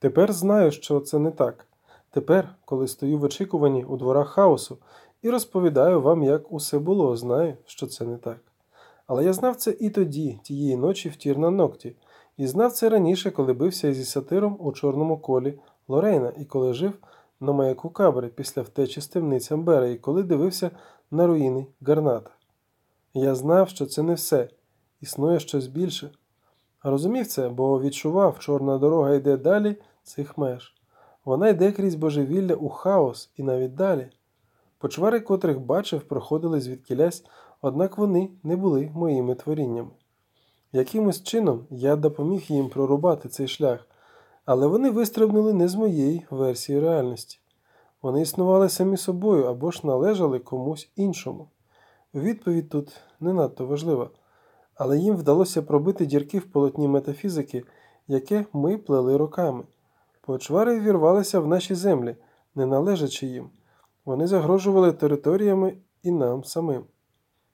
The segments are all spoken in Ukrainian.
Тепер знаю, що це не так. Тепер, коли стою в очікуванні у дворах хаосу і розповідаю вам, як усе було, знаю, що це не так. Але я знав це і тоді, тієї ночі в Тір-на Ног'ті, і знав це раніше, коли бився зі сатиром у чорному колі Лорейна, і коли жив на маяку Кабри після втечі з темниць Амбера, і коли дивився на руїни Гарнату. Я знав, що це не все, існує щось більше. Розумів це, бо відчував, чорна дорога йде далі цих меж. Вона йде крізь божевілля у хаос і навіть далі. Почвари, котрих бачив, проходили звідкілясь, однак вони не були моїми творіннями. Якимось чином я допоміг їм прорубати цей шлях, але вони вистрибнули не з моєї версії реальності. Вони існували самі собою або ж належали комусь іншому. Відповідь тут не надто важлива, але їм вдалося пробити дірки в полотні метафізики, яке ми плели роками. Почвари вірвалися в наші землі, не належачи їм. Вони загрожували територіями і нам самим.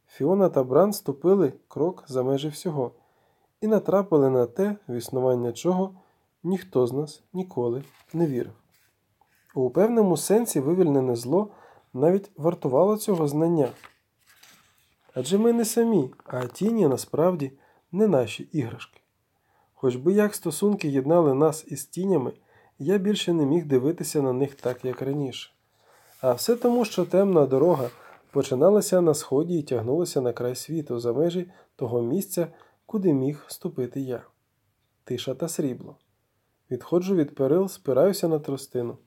Фіона та Бран ступили крок за межі всього і натрапили на те, в існування чого ніхто з нас ніколи не вірив. У певному сенсі вивільнене зло навіть вартувало цього знання. Адже ми не самі, а тіні насправді не наші іграшки. Хоч би як стосунки єднали нас із тінями, я більше не міг дивитися на них так, як раніше. А все тому, що темна дорога починалася на сході і тягнулася на край світу за межі того місця, куди міг ступити я. Тиша та срібло. Відходжу від перил, спираюся на тростину,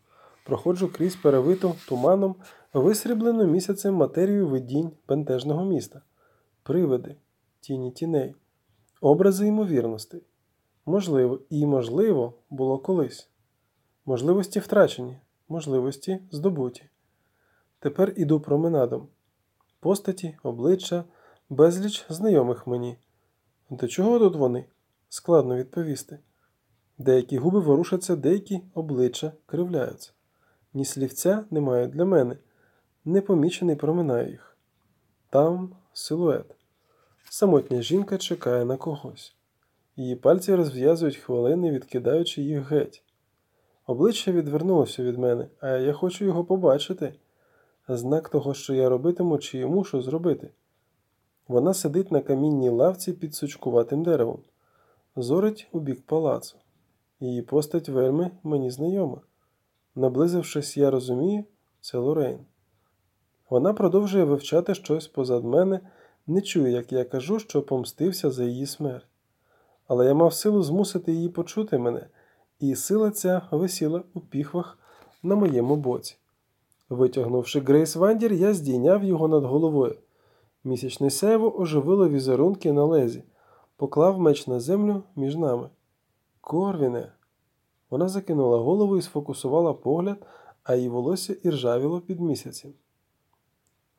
проходжу крізь перевиту туманом, висріблену місяцем матерію видінь бентежного міста, привиди, тіні тіней, образи ймовірностей. Можливо, і можливо було колись. Можливості втрачені, можливості здобуті. Тепер іду променадом. Постаті, обличчя, безліч знайомих мені. До чого тут вони? Складно відповісти. Деякі губи ворушаться, деякі обличчя кривляються. Ні слівця немає для мене, непомічений проминаю їх. Там силует. Самотня жінка чекає на когось. Її пальці розв'язують хвилини, відкидаючи їх геть. Обличчя відвернулося від мене, а я хочу його побачити. Знак того, що я робитиму чи мушу зробити. Вона сидить на камінній лавці під сучкуватим деревом, зорить у бік палацу. Її постать вельми мені знайома. Наблизившись, я розумію, це Лорейн. Вона продовжує вивчати щось позад мене, не чує, як я кажу, що помстився за її смерть. Але я мав силу змусити її почути мене, і сила ця висіла у піхвах на моєму боці. Витягнувши Грейс Вандір, я здійняв його над головою. Місячне сяйво оживило візерунки на лезі, поклав меч на землю між нами. Корвіне. Вона закинула голову і сфокусувала погляд, а її волосся іржавіло під місяцем.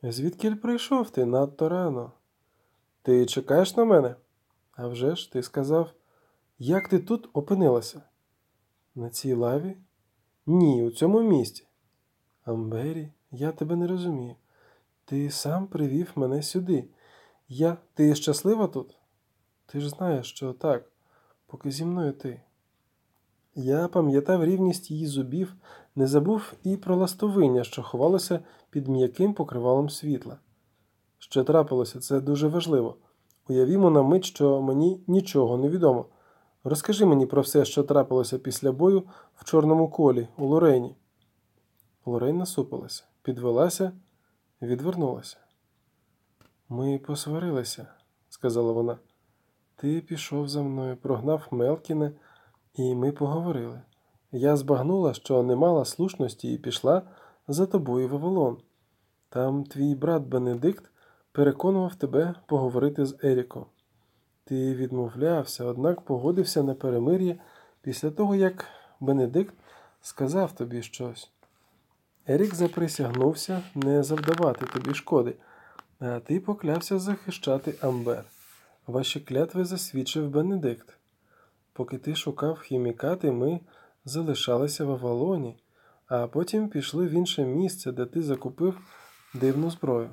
Звідкіль прийшов ти надто рано? Ти чекаєш на мене? А вже ж, ти сказав, як ти тут опинилася? На цій лаві? Ні, у цьому місті. Амбері, я тебе не розумію. Ти сам привів мене сюди. Я. Ти щаслива тут? Ти ж знаєш, що так, поки зі мною ти. Я пам'ятав рівність її зубів, не забув і про ластовиння, що ховалося під м'яким покривалом світла. Що трапилося, це дуже важливо. Уявімо на мить, що мені нічого не відомо. Розкажи мені про все, що трапилося після бою в чорному колі у Лорені. Лорейн насупилася, підвелася, відвернулася. Ми посварилися, сказала вона. Ти пішов за мною, прогнав Мелкіне, і ми поговорили. Я збагнула, що не мала слушності і пішла за тобою в Авалон. Там твій брат Бенедикт переконував тебе поговорити з Еріком. Ти відмовлявся, однак погодився на перемир'я після того, як Бенедикт сказав тобі щось. Ерік заприсягнувся не завдавати тобі шкоди, а ти поклявся захищати Амбер. Ваші клятви засвідчив Бенедикт. Поки ти шукав хімікати, ми залишалися в Авалоні, а потім пішли в інше місце, де ти закупив дивну зброю.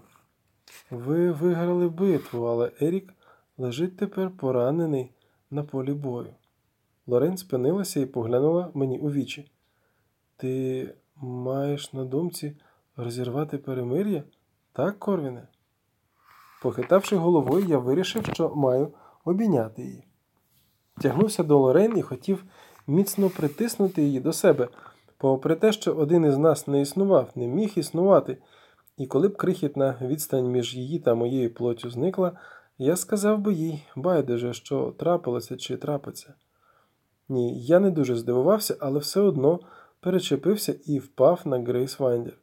Ви виграли битву, але Ерік лежить тепер поранений на полі бою. Лорен спинилася і поглянула мені у вічі. Ти маєш на думці розірвати перемир'я? Так, Корвіне? Похитавши головою, я вирішив, що маю обійняти її. Тягнувся до Лорен і хотів міцно притиснути її до себе, попри те, що один із нас не існував, не міг існувати, і коли б крихітна відстань між її та моєю плоттю зникла, я сказав би їй байдуже, що трапилося чи трапиться. Ні, я не дуже здивувався, але все одно перечепився і впав на Грейсвандір.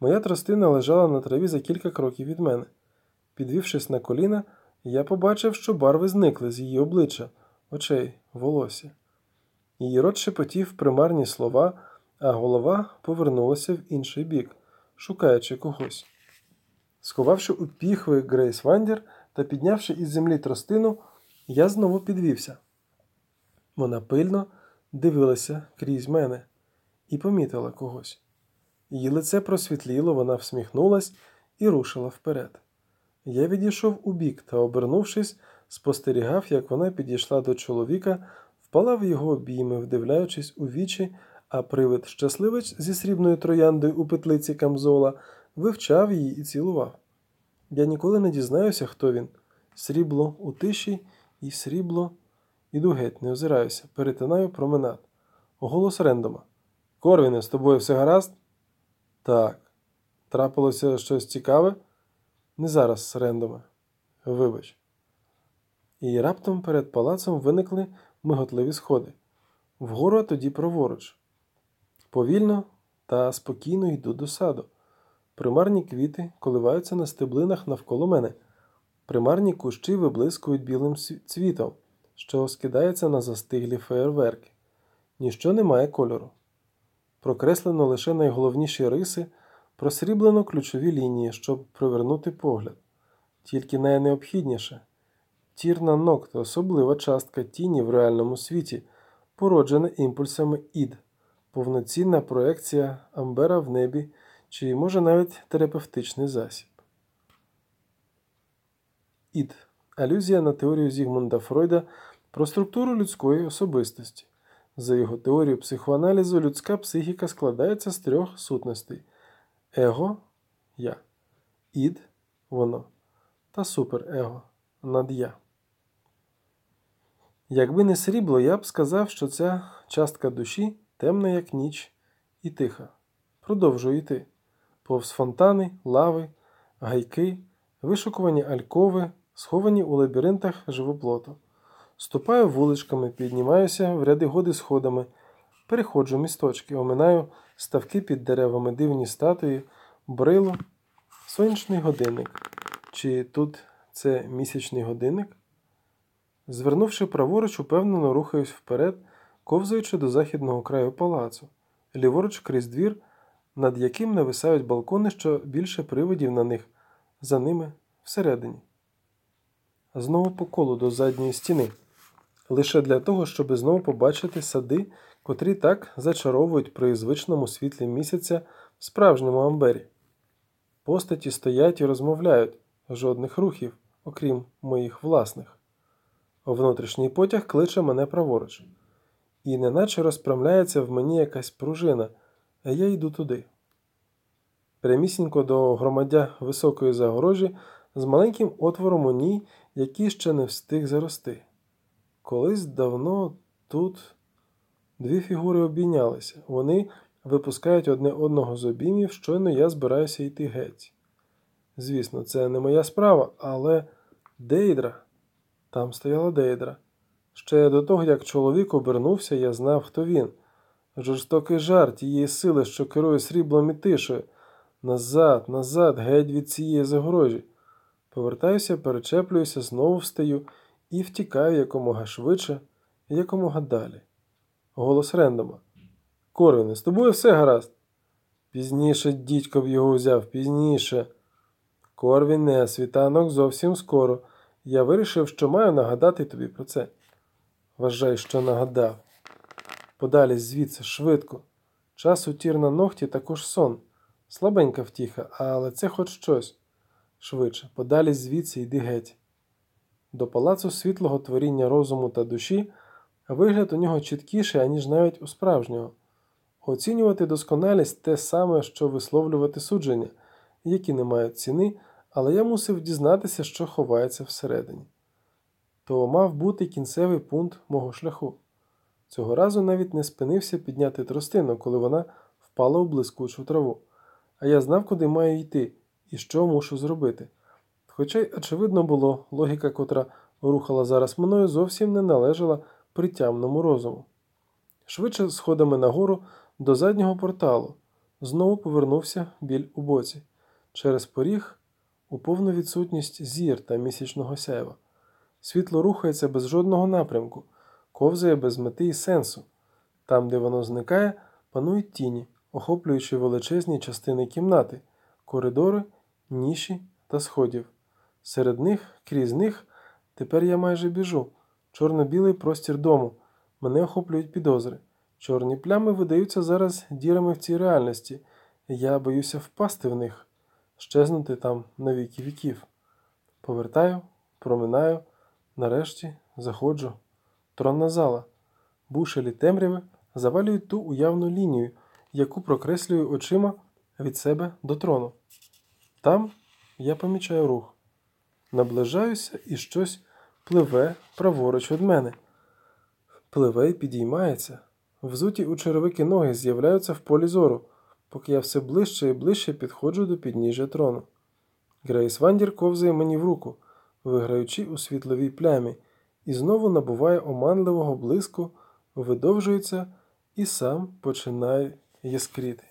Моя тростина лежала на траві за кілька кроків від мене. Підвівшись на коліна, я побачив, що барви зникли з її обличчя, очей, волосся. Її рот шепотів примарні слова, а голова повернулася в інший бік, шукаючи когось. Сховавши у піхви Грейс Вандер та піднявши із землі тростину, я знову підвівся. Вона пильно дивилася крізь мене і помітила когось. Її лице просвітліло, вона всміхнулась і рушила вперед. Я відійшов у бік та, обернувшись, спостерігав, як вона підійшла до чоловіка, впала в його обійми, вдивляючись у вічі, а привид щасливець зі срібною трояндою у петлиці Камзола вивчав її і цілував. Я ніколи не дізнаюся, хто він. Срібло у тиші і срібло. Іду геть, не озираюся, перетинаю променад. Голос рендома. Корвіне, з тобою все гаразд? Так. Трапилося щось цікаве? Не зараз, рендоме. Вибач. І раптом перед палацом виникли миготливі сходи. Вгору а тоді праворуч. Повільно та спокійно йду до саду. Примарні квіти коливаються на стеблинах навколо мене. Примарні кущі виблискують білим цвітом, що скидається на застиглі феєрверки. Ніщо не має кольору. Прокреслено лише найголовніші риси, просріблено ключові лінії, щоб привернути погляд. Тільки найнеобхідніше тірна ногта, особлива частка тіні в реальному світі, породжена імпульсами ід, повноцінна проекція амбера в небі чи може навіть терапевтичний засіб. Ід алюзія на теорію Зігмунда Фройда про структуру людської особистості. За його теорією психоаналізу, людська психіка складається з трьох сутностей: его я, ід воно та суперего над'я. Якби не срібло, я б сказав, що ця частка душі темна, як ніч, і тиха. Продовжує йти повз фонтани, лави, гайки, вишукувані алькови, сховані у лабіринтах живоплоту. Ступаю вуличками, піднімаюся в ряди годи сходами, переходжу місточки, оминаю ставки під деревами, дивні статуї, брило, сонячний годинник. Чи тут це місячний годинник? Звернувши праворуч, упевнено рухаюсь вперед, ковзаючи до західного краю палацу, ліворуч крізь двір над яким нависають балкони, що більше привидів на них, за ними всередині. Знову по колу до задньої стіни, лише для того, щоб знову побачити сади, котрі так зачаровують при звичному світлі місяця в справжньому амбері. Постаті стоять і розмовляють, жодних рухів, окрім моїх власних. Внутрішній потяг кличе мене праворуч, і неначе розправляється в мені якась пружина а я йду туди. Прямісінько до громадя високої загорожі з маленьким отвором у ній, який ще не встиг зарости. Колись давно тут дві фігури обійнялися. Вони випускають одне одного з обіймів, щойно я збираюся йти геть. Звісно, це не моя справа, але Дейдра. Там стояла Дейдра. Ще до того, як чоловік обернувся, я знав, хто він. Жорстокий жар тієї сили, що керує сріблом і тишою. Назад, назад, геть від цієї загорожі. Повертаюся, перечеплююся, знову встаю і втікаю якомога швидше якомога далі. Голос рендома. Корвіне, з тобою все гаразд. Пізніше дідько б його взяв, пізніше. Корвіне, світанок зовсім скоро. Я вирішив, що маю нагадати тобі про це. Вважай, що нагадав. Подалі звідси, швидко. Час утір на ногті також сон. Слабенька втіха, але це хоч щось. Швидше, подалі звідси йди геть. До палацу світлого творіння розуму та душі вигляд у нього чіткіший, аніж навіть у справжнього. Оцінювати досконалість те саме, що висловлювати судження, які не мають ціни, але я мусив дізнатися, що ховається всередині. То мав бути кінцевий пункт мого шляху. Цього разу навіть не спинився підняти тростину, коли вона впала у блискучу траву. А я знав, куди маю йти і що мушу зробити. Хоча й очевидно було, логіка, котра рухала зараз мною, зовсім не належала притямному розуму. Швидше сходами нагору до заднього порталу, знову повернувся біль у боці, через поріг у повну відсутність зір та місячного сяйва. Світло рухається без жодного напрямку, ковзає без мети і сенсу. Там, де воно зникає, панують тіні, охоплюючи величезні частини кімнати, коридори, ніші та сходів. Серед них, крізь них, тепер я майже біжу. Чорно-білий простір дому. Мене охоплюють підозри. Чорні плями видаються зараз дірами в цій реальності, я боюся впасти в них, щезнути там на віки віків. Повертаю, проминаю, нарешті заходжу. Тронна зала. Бушелі темряви завалюють ту уявну лінію, яку прокреслюю очима від себе до трону. Там я помічаю рух. Наближаюся і щось пливе праворуч від мене. Пливе і підіймається. Взуті у черевики ноги з'являються в полі зору, поки я все ближче і ближче підходжу до підніжжя трону. Грейс Вандір ковзає мені в руку, виграючи у світловій плямі, і знову набуває оманливого блиску, видовжується і сам починає яскріти.